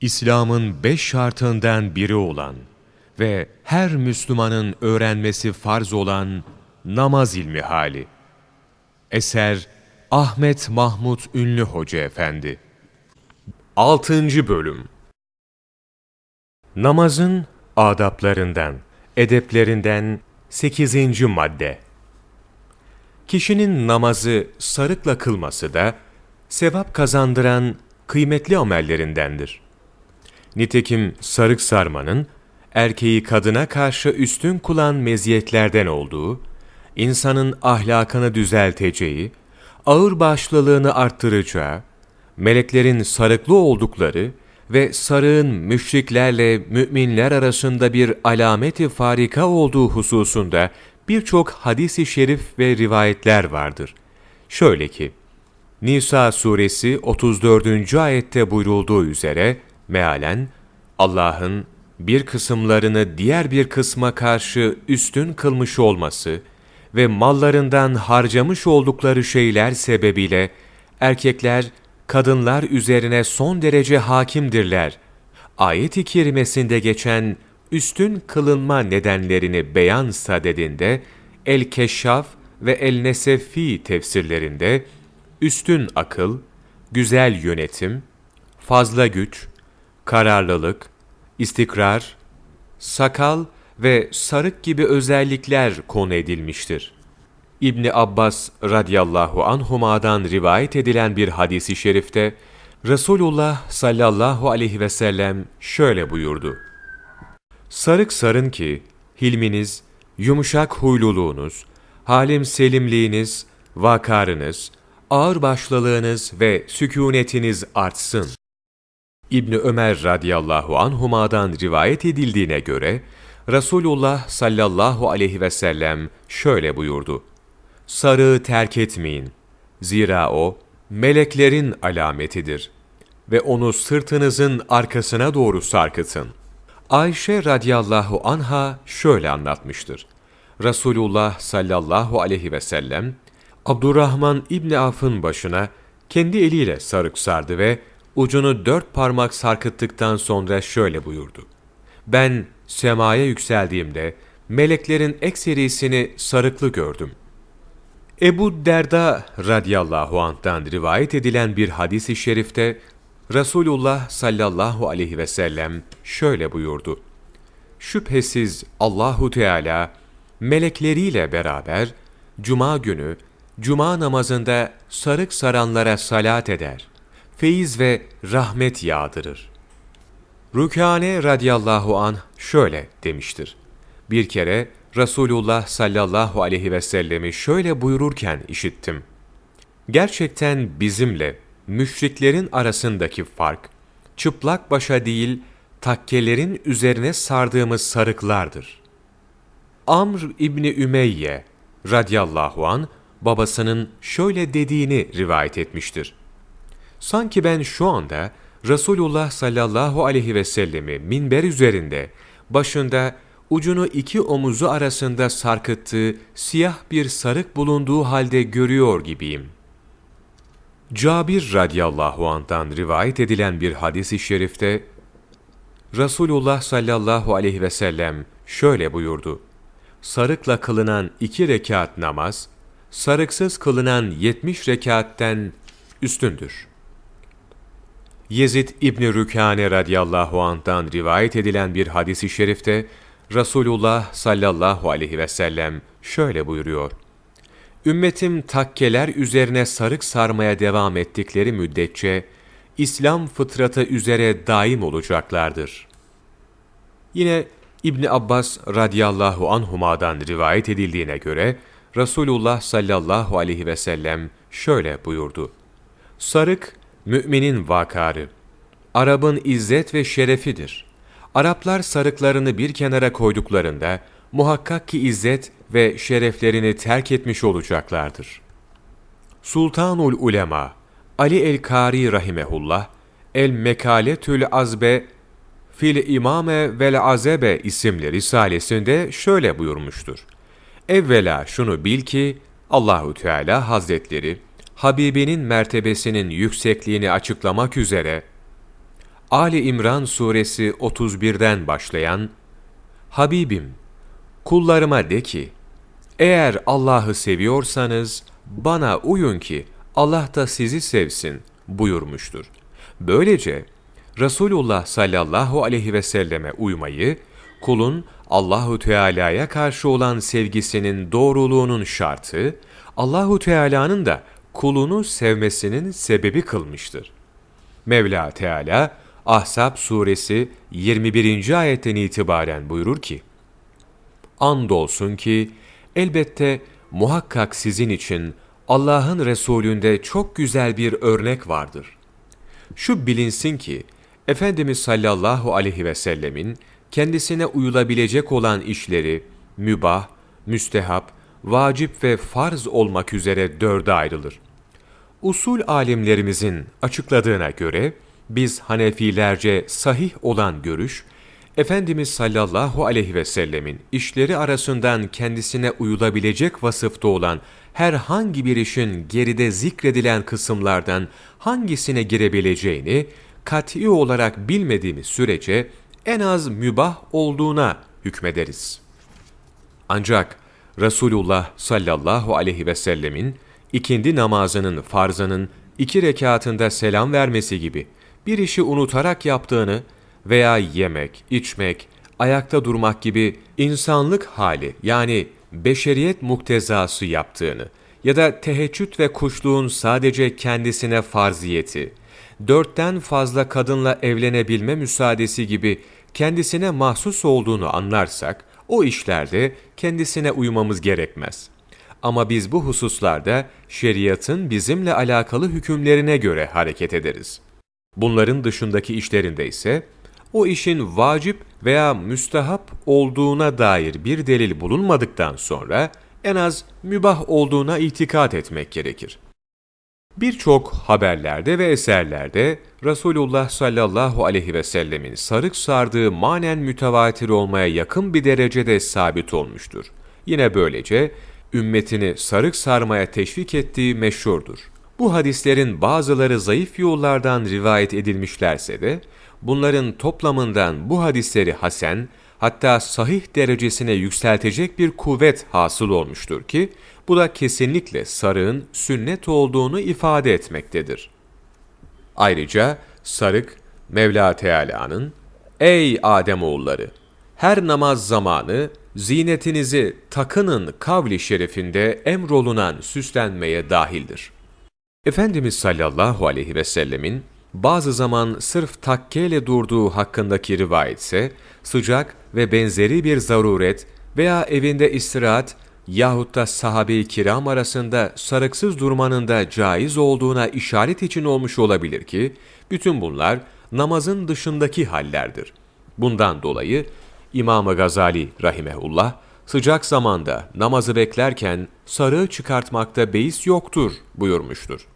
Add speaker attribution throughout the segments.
Speaker 1: İslam'ın beş şartından biri olan ve her Müslümanın öğrenmesi farz olan namaz ilmi hali. Eser Ahmet Mahmut Ünlü Hoca Efendi 6. Bölüm Namazın adaplarından, edeplerinden 8. madde Kişinin namazı sarıkla kılması da sevap kazandıran kıymetli amellerindendir. Nitekim sarık sarmanın erkeği kadına karşı üstün kılan meziyetlerden olduğu, insanın ahlakını düzelteceği, ağır başlılığını arttıracağı, meleklerin sarıklı oldukları ve sarığın müşriklerle müminler arasında bir alameti farika olduğu hususunda birçok hadis-i şerif ve rivayetler vardır. Şöyle ki, Nisa suresi 34. ayette buyurulduğu üzere, mealen, Allah'ın bir kısımlarını diğer bir kısma karşı üstün kılmış olması ve mallarından harcamış oldukları şeyler sebebiyle erkekler kadınlar üzerine son derece hakimdirler. Ayet-i kerimesinde geçen üstün kılınma nedenlerini beyan sadedinde El-Keşşaf ve El-Nesefi tefsirlerinde üstün akıl, güzel yönetim, fazla güç, kararlılık, istikrar, sakal ve sarık gibi özellikler konu edilmiştir. İbni Abbas radıyallahu anhuma'dan rivayet edilen bir hadisi şerifte Resulullah sallallahu aleyhi ve sellem şöyle buyurdu. Sarık sarın ki hilminiz, yumuşak huyluluğunuz, halim selimliğiniz, vakarınız, ağır başlılığınız ve sükunetiniz artsın. İbni Ömer radıyallahu anhuma'dan rivayet edildiğine göre Resulullah sallallahu aleyhi ve sellem şöyle buyurdu. Sarığı terk etmeyin. Zira o meleklerin alametidir ve onu sırtınızın arkasına doğru sarkıtın. Ayşe radıyallahu anha şöyle anlatmıştır. Resulullah sallallahu aleyhi ve sellem Abdurrahman İbni Af'ın başına kendi eliyle sarık sardı ve ucunu dört parmak sarkıttıktan sonra şöyle buyurdu. Ben semaya yükseldiğimde meleklerin ekserisini sarıklı gördüm. Ebu Derda radıyallahu anh'tan rivayet edilen bir hadis-i şerifte Resulullah sallallahu aleyhi ve sellem şöyle buyurdu. Şüphesiz Allahu Teala melekleriyle beraber cuma günü cuma namazında sarık saranlara salat eder. Feyiz ve rahmet yağdırır. Rükane radıyallahu an şöyle demiştir. Bir kere Resulullah sallallahu aleyhi ve sellemi şöyle buyururken işittim. Gerçekten bizimle müşriklerin arasındaki fark, çıplak başa değil, takkelerin üzerine sardığımız sarıklardır. Amr İbni Ümeyye radıyallahu an babasının şöyle dediğini rivayet etmiştir. Sanki ben şu anda Resulullah sallallahu aleyhi ve sellemi minber üzerinde, başında ucunu iki omuzu arasında sarkıttığı siyah bir sarık bulunduğu halde görüyor gibiyim. Cabir radıyallahu anh'tan rivayet edilen bir hadis-i şerifte, Resulullah sallallahu aleyhi ve sellem şöyle buyurdu. Sarıkla kılınan iki rekat namaz, sarıksız kılınan yetmiş rekatten üstündür. Yezid İbni Rükane radıyallahu anh'tan rivayet edilen bir hadisi şerifte Resulullah sallallahu aleyhi ve sellem şöyle buyuruyor. Ümmetim takkeler üzerine sarık sarmaya devam ettikleri müddetçe İslam fıtratı üzere daim olacaklardır. Yine İbn Abbas radıyallahu anhuma'dan rivayet edildiğine göre Resulullah sallallahu aleyhi ve sellem şöyle buyurdu. Sarık müminin vakarı, Arap'ın izzet ve şerefidir. Araplar sarıklarını bir kenara koyduklarında muhakkak ki izzet ve şereflerini terk etmiş olacaklardır. Sultanul Ulema Ali el-Kari rahimehullah El Mekaletül Azbe Fil İmame vel Azebe isimli risalesinde şöyle buyurmuştur. Evvela şunu bil ki Allahu Teala Hazretleri Habibinin mertebesinin yüksekliğini açıklamak üzere Ali İmran suresi 31'den başlayan Habibim, kullarıma de ki, eğer Allah'ı seviyorsanız bana uyun ki Allah da sizi sevsin buyurmuştur. Böylece Resulullah sallallahu aleyhi ve selleme uymayı, kulun Allahu Teala'ya karşı olan sevgisinin doğruluğunun şartı, Allahu Teala'nın da kulunu sevmesinin sebebi kılmıştır. Mevla Teala Ahzab suresi 21. ayetten itibaren buyurur ki: Andolsun ki elbette muhakkak sizin için Allah'ın Resulünde çok güzel bir örnek vardır. Şu bilinsin ki Efendimiz sallallahu aleyhi ve sellemin kendisine uyulabilecek olan işleri mübah, müstehap, vacip ve farz olmak üzere dörde ayrılır. Usul alimlerimizin açıkladığına göre biz Hanefilerce sahih olan görüş, Efendimiz sallallahu aleyhi ve sellemin işleri arasından kendisine uyulabilecek vasıfta olan herhangi bir işin geride zikredilen kısımlardan hangisine girebileceğini kat'i olarak bilmediğimiz sürece en az mübah olduğuna hükmederiz. Ancak Resulullah sallallahu aleyhi ve sellemin ikindi namazının farzının iki rekatında selam vermesi gibi bir işi unutarak yaptığını veya yemek, içmek, ayakta durmak gibi insanlık hali yani beşeriyet muktezası yaptığını ya da teheccüd ve kuşluğun sadece kendisine farziyeti, dörtten fazla kadınla evlenebilme müsaadesi gibi kendisine mahsus olduğunu anlarsak, o işlerde kendisine uymamız gerekmez. Ama biz bu hususlarda şeriatın bizimle alakalı hükümlerine göre hareket ederiz. Bunların dışındaki işlerinde ise o işin vacip veya müstehap olduğuna dair bir delil bulunmadıktan sonra en az mübah olduğuna itikat etmek gerekir. Birçok haberlerde ve eserlerde Resulullah sallallahu aleyhi ve sellemin sarık sardığı manen mütevatir olmaya yakın bir derecede sabit olmuştur. Yine böylece ümmetini sarık sarmaya teşvik ettiği meşhurdur. Bu hadislerin bazıları zayıf yollardan rivayet edilmişlerse de, bunların toplamından bu hadisleri hasen, hatta sahih derecesine yükseltecek bir kuvvet hasıl olmuştur ki, bu da kesinlikle sarığın sünnet olduğunu ifade etmektedir. Ayrıca sarık, Mevla Teala'nın, Ey Ademoğulları! Her namaz zamanı zinetinizi takının kavli şerifinde emrolunan süslenmeye dahildir. Efendimiz sallallahu aleyhi ve sellemin bazı zaman sırf takkeyle durduğu hakkındaki rivayet ise sıcak ve benzeri bir zaruret veya evinde istirahat yahut da sahabe-i kiram arasında sarıksız durmanın da caiz olduğuna işaret için olmuş olabilir ki, bütün bunlar namazın dışındaki hallerdir. Bundan dolayı İmam-ı Gazali rahimehullah, sıcak zamanda namazı beklerken sarığı çıkartmakta beis yoktur buyurmuştur.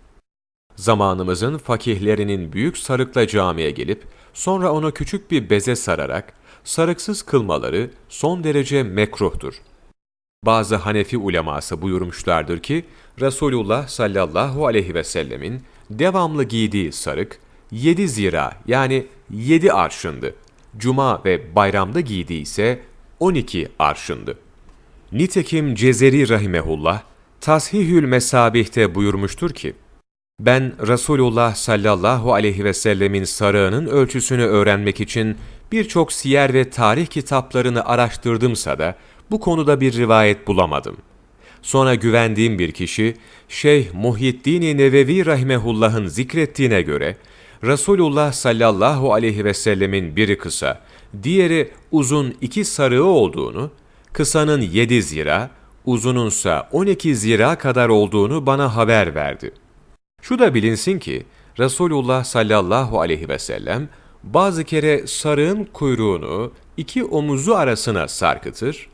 Speaker 1: Zamanımızın fakihlerinin büyük sarıkla camiye gelip, sonra onu küçük bir beze sararak, sarıksız kılmaları son derece mekruhtur. Bazı Hanefi uleması buyurmuşlardır ki, Resulullah sallallahu aleyhi ve sellemin devamlı giydiği sarık, yedi zira yani yedi arşındı. Cuma ve bayramda giydiği ise on iki arşındı. Nitekim Cezeri Rahimehullah, Tashihül Mesabih'te buyurmuştur ki, ben Resulullah sallallahu aleyhi ve sellemin sarığının ölçüsünü öğrenmek için birçok siyer ve tarih kitaplarını araştırdımsa da bu konuda bir rivayet bulamadım. Sonra güvendiğim bir kişi Şeyh Muhyiddin Nevevi rahimehullah'ın zikrettiğine göre Resulullah sallallahu aleyhi ve sellemin biri kısa, diğeri uzun iki sarığı olduğunu, kısanın yedi zira, uzununsa on iki zira kadar olduğunu bana haber verdi. Şu da bilinsin ki Resulullah sallallahu aleyhi ve sellem bazı kere sarığın kuyruğunu iki omuzu arasına sarkıtır,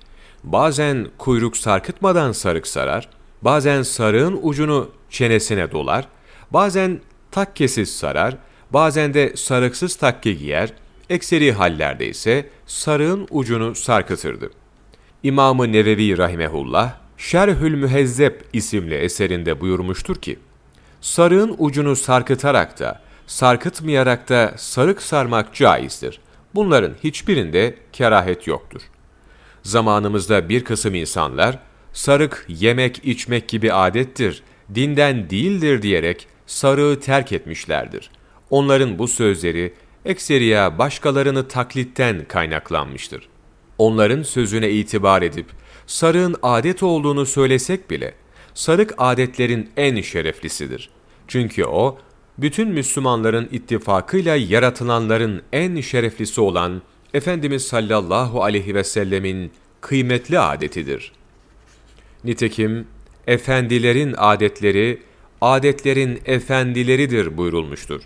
Speaker 1: bazen kuyruk sarkıtmadan sarık sarar, bazen sarığın ucunu çenesine dolar, bazen takkesiz sarar, bazen de sarıksız takke giyer, ekseri hallerde ise sarığın ucunu sarkıtırdı. İmam-ı Nevevi Rahimehullah, Şerhül Mühezzeb isimli eserinde buyurmuştur ki, sarığın ucunu sarkıtarak da sarkıtmayarak da sarık sarmak caizdir. Bunların hiçbirinde kerahet yoktur. Zamanımızda bir kısım insanlar, sarık yemek içmek gibi adettir, dinden değildir diyerek sarığı terk etmişlerdir. Onların bu sözleri ekseriya başkalarını taklitten kaynaklanmıştır. Onların sözüne itibar edip sarığın adet olduğunu söylesek bile, sarık adetlerin en şereflisidir. Çünkü o, bütün Müslümanların ittifakıyla yaratılanların en şereflisi olan Efendimiz sallallahu aleyhi ve sellemin kıymetli adetidir. Nitekim, efendilerin adetleri, adetlerin efendileridir buyurulmuştur.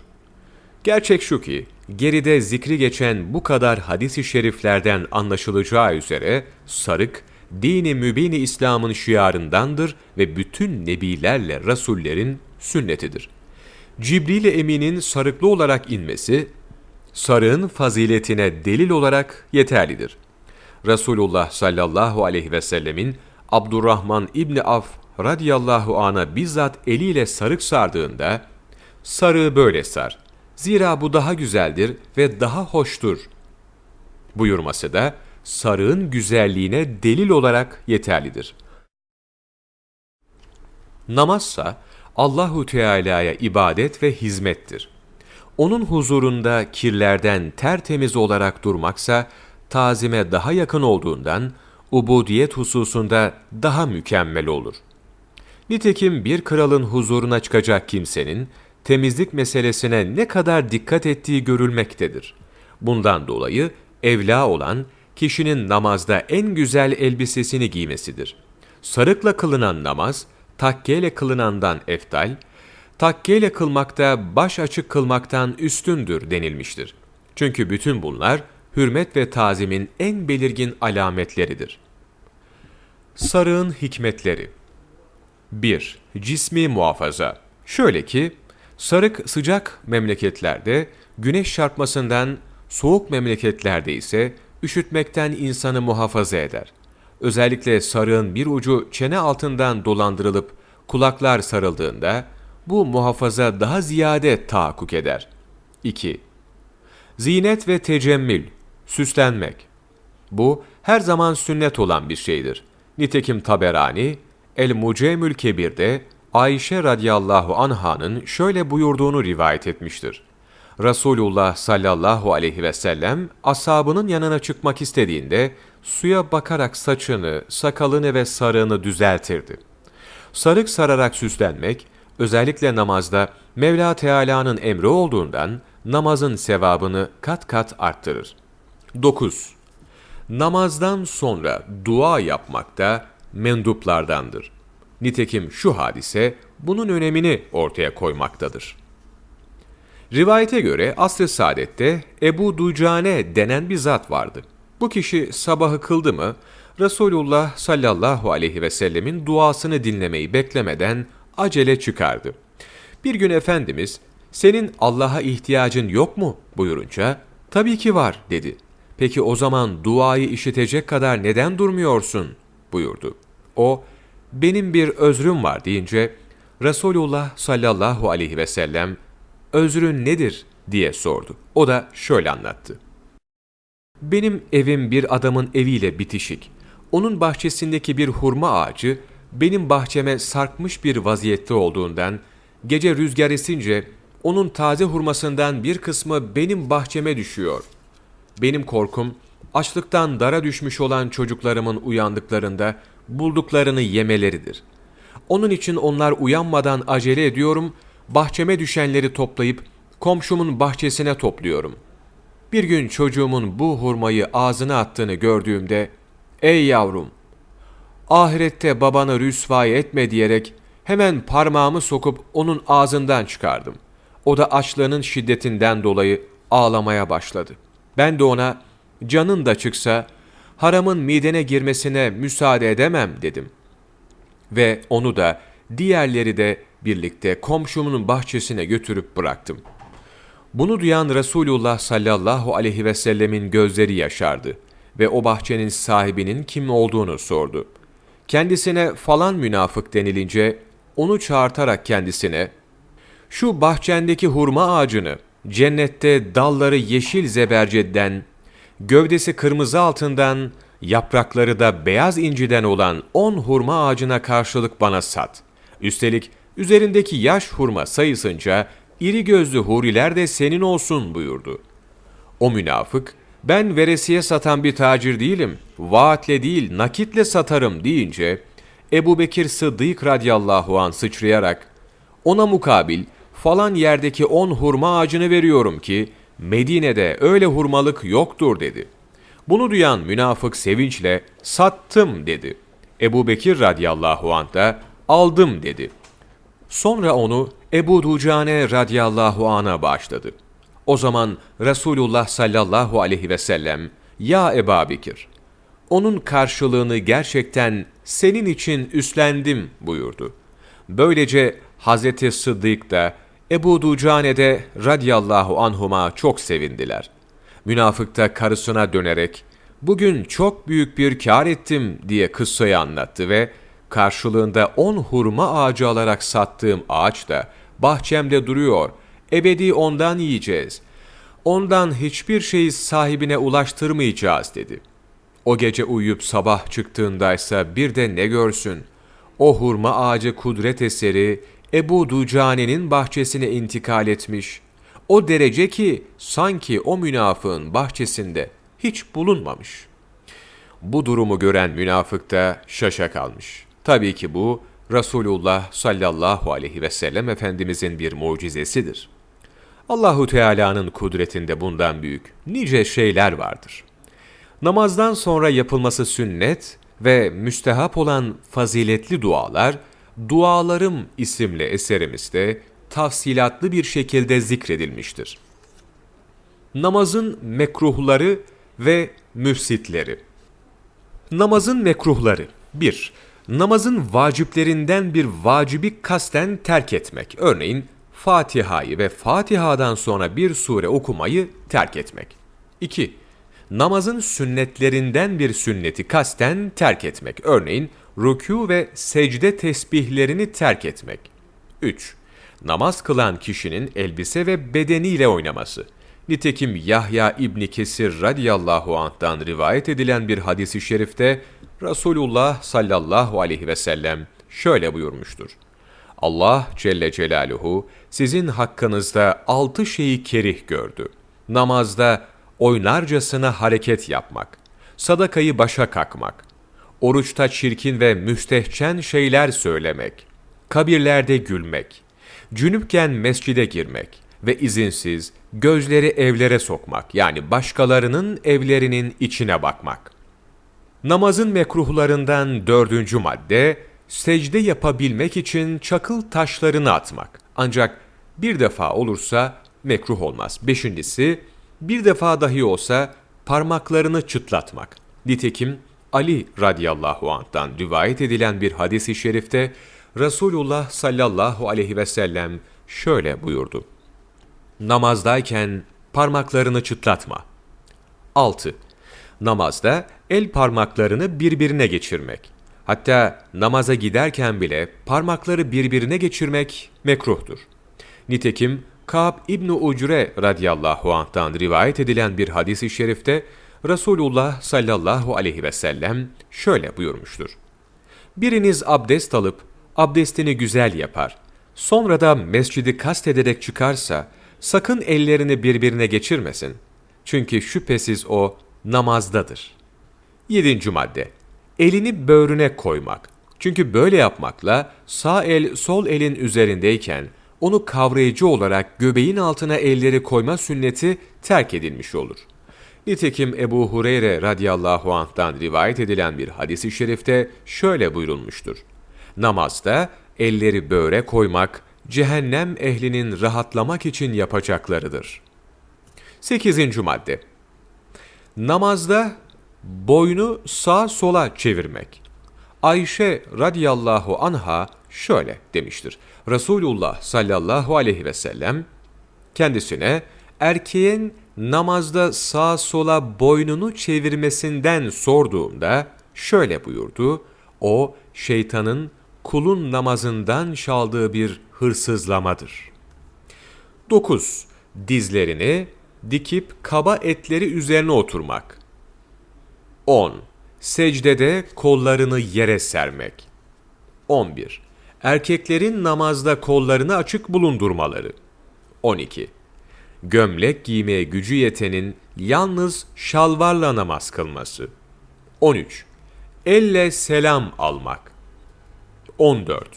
Speaker 1: Gerçek şu ki, geride zikri geçen bu kadar hadis-i şeriflerden anlaşılacağı üzere, sarık, dini mübini İslam'ın şiarındandır ve bütün nebilerle rasullerin sünnetidir. Cibril Emin'in sarıklı olarak inmesi, sarığın faziletine delil olarak yeterlidir. Resulullah sallallahu aleyhi ve sellemin Abdurrahman İbni Af radiyallahu ana bizzat eliyle sarık sardığında, sarığı böyle sar, zira bu daha güzeldir ve daha hoştur buyurması da sarığın güzelliğine delil olarak yeterlidir. Namazsa Allahu Teala'ya ibadet ve hizmettir. Onun huzurunda kirlerden tertemiz olarak durmaksa tazime daha yakın olduğundan ubudiyet hususunda daha mükemmel olur. Nitekim bir kralın huzuruna çıkacak kimsenin temizlik meselesine ne kadar dikkat ettiği görülmektedir. Bundan dolayı evla olan kişinin namazda en güzel elbisesini giymesidir. Sarıkla kılınan namaz, takkeyle kılınandan eftal, takkeyle kılmakta baş açık kılmaktan üstündür denilmiştir. Çünkü bütün bunlar hürmet ve tazimin en belirgin alametleridir. Sarığın hikmetleri 1. Cismi muhafaza Şöyle ki, sarık sıcak memleketlerde güneş çarpmasından, soğuk memleketlerde ise üşütmekten insanı muhafaza eder. Özellikle sarığın bir ucu çene altından dolandırılıp kulaklar sarıldığında bu muhafaza daha ziyade tahakkuk eder. 2. Zinet ve tecemmül, süslenmek. Bu her zaman sünnet olan bir şeydir. Nitekim Taberani, El-Mucemül Kebir'de Ayşe radıyallahu anh'ın şöyle buyurduğunu rivayet etmiştir. Resulullah sallallahu aleyhi ve sellem ashabının yanına çıkmak istediğinde suya bakarak saçını, sakalını ve sarığını düzeltirdi. Sarık sararak süslenmek, özellikle namazda Mevla Teala'nın emri olduğundan namazın sevabını kat kat arttırır. 9. Namazdan sonra dua yapmak da menduplardandır. Nitekim şu hadise bunun önemini ortaya koymaktadır. Rivayete göre asr-ı saadette Ebu Ducane denen bir zat vardı. Bu kişi sabahı kıldı mı Resulullah sallallahu aleyhi ve sellemin duasını dinlemeyi beklemeden acele çıkardı. Bir gün Efendimiz senin Allah'a ihtiyacın yok mu buyurunca tabii ki var dedi. Peki o zaman duayı işitecek kadar neden durmuyorsun buyurdu. O benim bir özrüm var deyince Resulullah sallallahu aleyhi ve sellem özrün nedir diye sordu. O da şöyle anlattı. Benim evim bir adamın eviyle bitişik. Onun bahçesindeki bir hurma ağacı benim bahçeme sarkmış bir vaziyette olduğundan gece rüzgar esince onun taze hurmasından bir kısmı benim bahçeme düşüyor. Benim korkum açlıktan dara düşmüş olan çocuklarımın uyandıklarında bulduklarını yemeleridir. Onun için onlar uyanmadan acele ediyorum bahçeme düşenleri toplayıp komşumun bahçesine topluyorum. Bir gün çocuğumun bu hurmayı ağzına attığını gördüğümde, ''Ey yavrum, ahirette babanı rüsvay etme.'' diyerek hemen parmağımı sokup onun ağzından çıkardım. O da açlığının şiddetinden dolayı ağlamaya başladı. Ben de ona, ''Canın da çıksa, haramın midene girmesine müsaade edemem.'' dedim. Ve onu da, diğerleri de birlikte komşumun bahçesine götürüp bıraktım. Bunu duyan Resulullah sallallahu aleyhi ve sellemin gözleri yaşardı ve o bahçenin sahibinin kim olduğunu sordu. Kendisine falan münafık denilince onu çağırtarak kendisine şu bahçendeki hurma ağacını, cennette dalları yeşil zebercedden, gövdesi kırmızı altından, yaprakları da beyaz inciden olan on hurma ağacına karşılık bana sat. Üstelik üzerindeki yaş hurma sayısınca iri gözlü huriler de senin olsun buyurdu. O münafık, ben veresiye satan bir tacir değilim, vaatle değil nakitle satarım deyince, Ebu Bekir Sıddık radiyallahu an sıçrayarak, ona mukabil falan yerdeki on hurma ağacını veriyorum ki, Medine'de öyle hurmalık yoktur dedi. Bunu duyan münafık sevinçle, sattım dedi. Ebu Bekir radiyallahu anh da, aldım dedi. Sonra onu Ebu Ducane radiyallahu an'a bağışladı. O zaman Resulullah sallallahu aleyhi ve sellem, Ya Ebu Bekir, onun karşılığını gerçekten senin için üstlendim buyurdu. Böylece Hazreti Sıddık da Ebu Ducane de radiyallahu anhuma çok sevindiler. Münafık da karısına dönerek, bugün çok büyük bir kar ettim diye kıssayı anlattı ve karşılığında on hurma ağacı alarak sattığım ağaç da bahçemde duruyor, ebedi ondan yiyeceğiz. Ondan hiçbir şeyi sahibine ulaştırmayacağız dedi. O gece uyuyup sabah çıktığındaysa bir de ne görsün? O hurma ağacı kudret eseri Ebu Ducane'nin bahçesine intikal etmiş. O derece ki sanki o münafığın bahçesinde hiç bulunmamış. Bu durumu gören münafık da şaşa kalmış. Tabii ki bu Resulullah sallallahu aleyhi ve sellem Efendimizin bir mucizesidir. Allahu Teala'nın kudretinde bundan büyük nice şeyler vardır. Namazdan sonra yapılması sünnet ve müstehap olan faziletli dualar, Dualarım isimli eserimizde tafsilatlı bir şekilde zikredilmiştir. Namazın mekruhları ve müfsitleri Namazın mekruhları 1. Namazın vaciplerinden bir vacibi kasten terk etmek. Örneğin Fatiha'yı ve Fatiha'dan sonra bir sure okumayı terk etmek. 2. Namazın sünnetlerinden bir sünneti kasten terk etmek. Örneğin rükû ve secde tesbihlerini terk etmek. 3. Namaz kılan kişinin elbise ve bedeniyle oynaması. Nitekim Yahya İbni Kesir radiyallahu anh'tan rivayet edilen bir hadisi şerifte Resulullah sallallahu aleyhi ve sellem şöyle buyurmuştur. Allah Celle Celaluhu sizin hakkınızda altı şeyi kerih gördü. Namazda oynarcasına hareket yapmak, sadakayı başa kakmak, oruçta çirkin ve müstehcen şeyler söylemek, kabirlerde gülmek, cünüpken mescide girmek ve izinsiz gözleri evlere sokmak yani başkalarının evlerinin içine bakmak. Namazın mekruhlarından dördüncü madde, secde yapabilmek için çakıl taşlarını atmak. Ancak bir defa olursa mekruh olmaz. Beşincisi, bir defa dahi olsa parmaklarını çıtlatmak. Nitekim Ali radıyallahu anh'tan rivayet edilen bir hadis-i şerifte Resulullah sallallahu aleyhi ve sellem şöyle buyurdu. Namazdayken parmaklarını çıtlatma. 6. Namazda el parmaklarını birbirine geçirmek. Hatta namaza giderken bile parmakları birbirine geçirmek mekruhtur. Nitekim Ka'b İbn Ucre radıyallahu anh'tan rivayet edilen bir hadis-i şerifte Resulullah sallallahu aleyhi ve sellem şöyle buyurmuştur. Biriniz abdest alıp abdestini güzel yapar. Sonra da mescidi kastederek çıkarsa sakın ellerini birbirine geçirmesin. Çünkü şüphesiz o namazdadır. 7. madde. Elini böğrüne koymak. Çünkü böyle yapmakla sağ el sol elin üzerindeyken onu kavrayıcı olarak göbeğin altına elleri koyma sünneti terk edilmiş olur. Nitekim Ebu Hureyre radıyallahu anh'tan rivayet edilen bir hadisi şerifte şöyle buyurulmuştur. Namazda elleri böğre koymak, cehennem ehlinin rahatlamak için yapacaklarıdır. 8. madde Namazda boynu sağ sola çevirmek. Ayşe radıyallahu anha şöyle demiştir. Resulullah sallallahu aleyhi ve sellem kendisine erkeğin namazda sağa sola boynunu çevirmesinden sorduğumda şöyle buyurdu. O şeytanın kulun namazından çaldığı bir hırsızlamadır. 9. Dizlerini dikip kaba etleri üzerine oturmak. 10. Secdede kollarını yere sermek. 11. Erkeklerin namazda kollarını açık bulundurmaları. 12. Gömlek giymeye gücü yetenin yalnız şalvarla namaz kılması. 13. Elle selam almak. 14.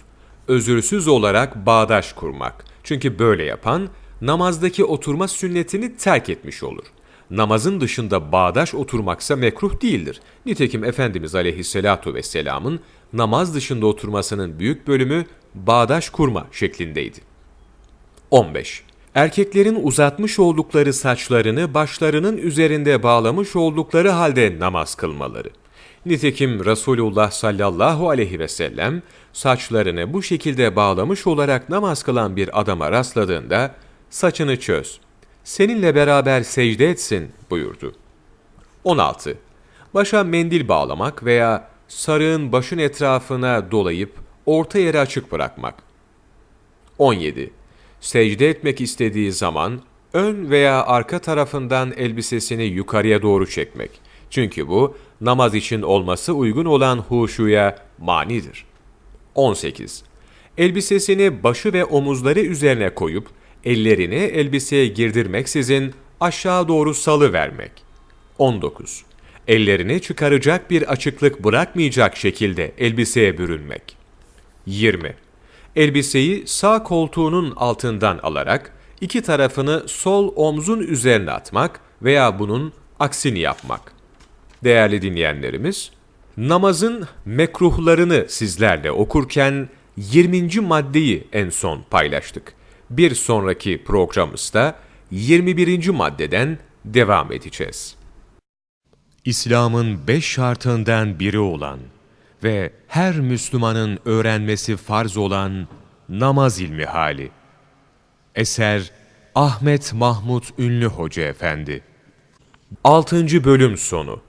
Speaker 1: Özürsüz olarak bağdaş kurmak. Çünkü böyle yapan namazdaki oturma sünnetini terk etmiş olur. Namazın dışında bağdaş oturmaksa mekruh değildir. Nitekim Efendimiz aleyhissalatu vesselamın namaz dışında oturmasının büyük bölümü bağdaş kurma şeklindeydi. 15. Erkeklerin uzatmış oldukları saçlarını başlarının üzerinde bağlamış oldukları halde namaz kılmaları. Nitekim Resulullah sallallahu aleyhi ve sellem saçlarını bu şekilde bağlamış olarak namaz kılan bir adama rastladığında saçını çöz, seninle beraber secde etsin buyurdu. 16. Başa mendil bağlamak veya sarığın başın etrafına dolayıp orta yeri açık bırakmak. 17. Secde etmek istediği zaman ön veya arka tarafından elbisesini yukarıya doğru çekmek. Çünkü bu namaz için olması uygun olan huşuya manidir. 18. Elbisesini başı ve omuzları üzerine koyup ellerini elbiseye girdirmeksizin aşağı doğru salı vermek. 19. Ellerini çıkaracak bir açıklık bırakmayacak şekilde elbiseye bürünmek. 20. Elbiseyi sağ koltuğunun altından alarak iki tarafını sol omzun üzerine atmak veya bunun aksini yapmak. Değerli dinleyenlerimiz, namazın mekruhlarını sizlerle okurken 20. maddeyi en son paylaştık. Bir sonraki programımızda 21. maddeden devam edeceğiz. İslam'ın beş şartından biri olan ve her Müslümanın öğrenmesi farz olan namaz ilmi hali. Eser Ahmet Mahmut Ünlü Hoca Efendi 6. bölüm sonu